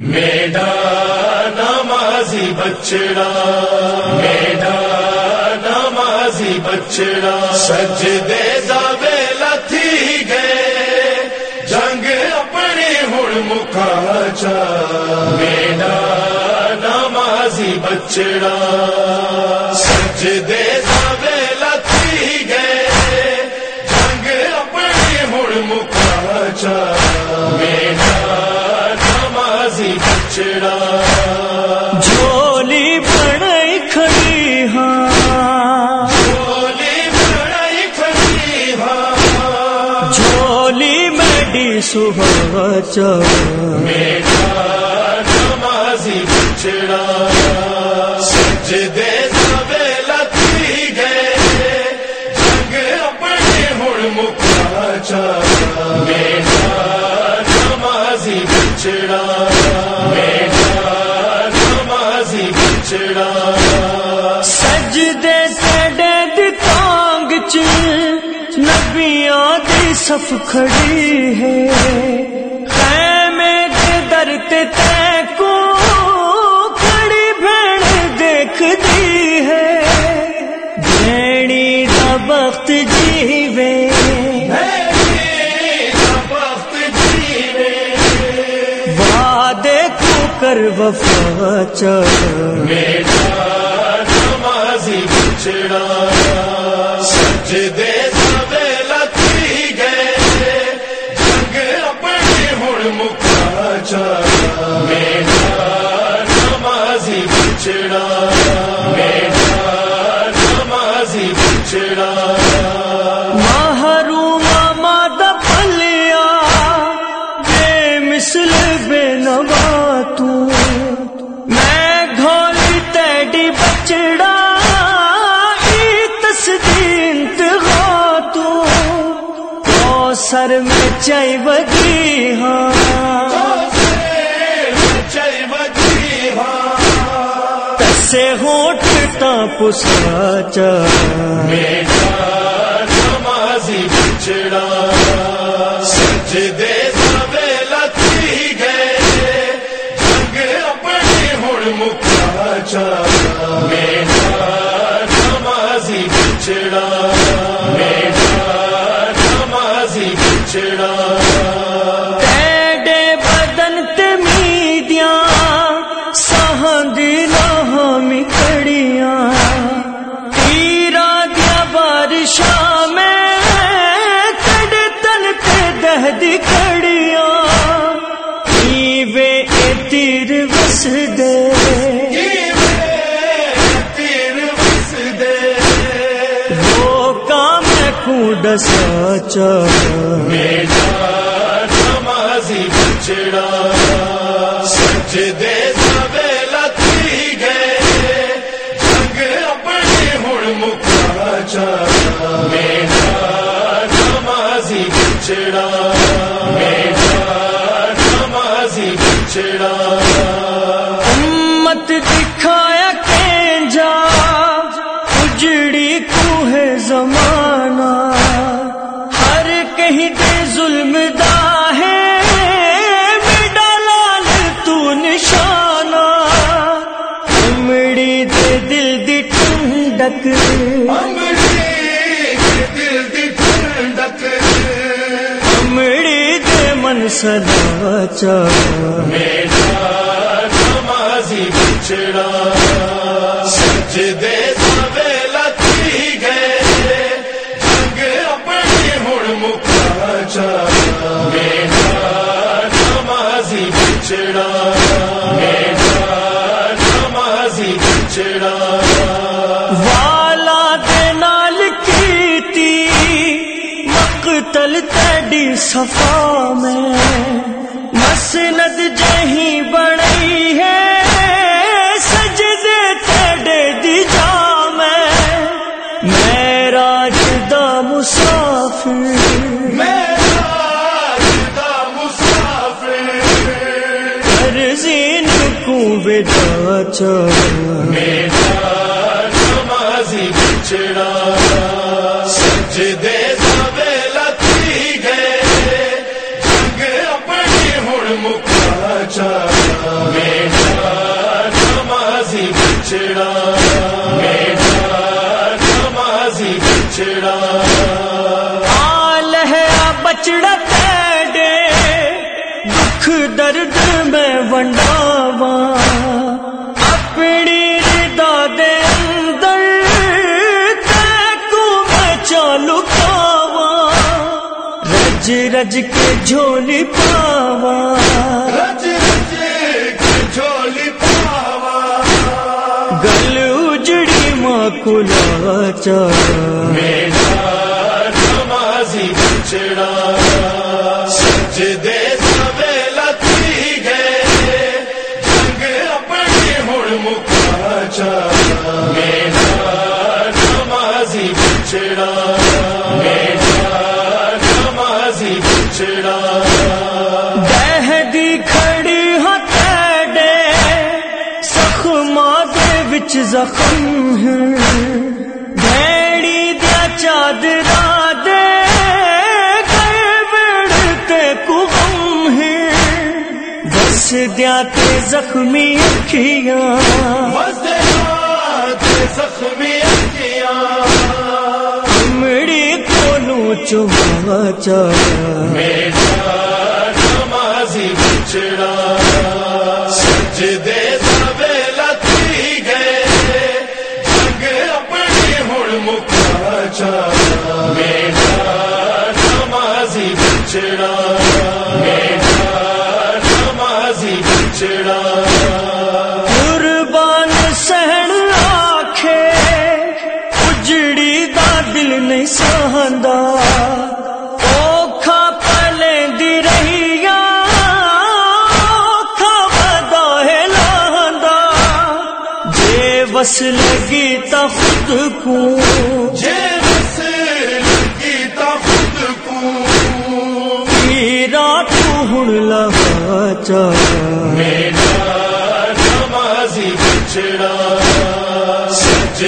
میڈا نمازی بچڑا، میڈا نمازی بچڑا۔ سج دے ویلا تھی گئے، جنگ اپنی ہوں مکا چا میڈا نمازی بچڑا سج دے بچڑا جھولی بڑی کھڑی ہاں۔ بولی بڑائی کھڑی ہاں۔ جھولی میڈی صبح چار میرا نمازی بچڑا سج دے نمازی سجدے سڈے دی تانگ چ نبیاں دی صف کھڑی ہے۔ اگر وفا چار میرا نمازی بچڑا گئے۔ جنگ اپنے ہوں مکا او سر میں چائی بگی ہاں۔ چل بجی ہاں سے ہوٹ تا پسا میرا نمازی بچڑا سج دے سویلا گئے جنگ اپنی ہوں مکا چا میرا نمازی بچڑا سے بچڑا چاچا میرا نمازی بچڑا دے سویلا تھی گئے جنگ ہوں مکا چا میرا نمازی بچڑا سدا چاہ میرا نمازی بچڑا سج دے سویلا گئے جنگ اپنی ہوں مکا چا نمازی بچڑا تیڈی صفا میں مسند جہی بڑی ہے، سجدے تیڈے دی جا میں۔ میرا جدا مسافر۔ ودا بچڑا آل بچڑا پیڈے دکھ درد میں ونڈاوا اپنی ردا دے اندر میں چالو رج رج کے جھولی پاوا کھلا ماں چارا زخم بھیڑی دیا چادرا دے بڑھتے کو غم ہے۔ دس دیا تے زخمی اکھیاں۔ زخمی کولوں چوہا چارا میرا نمازی بچڑا۔ جے وس لگی تا خود کو جے بس گیتا خود کو میرا تو ہن لہا چاہا میرا نمازی بچڑا۔ سج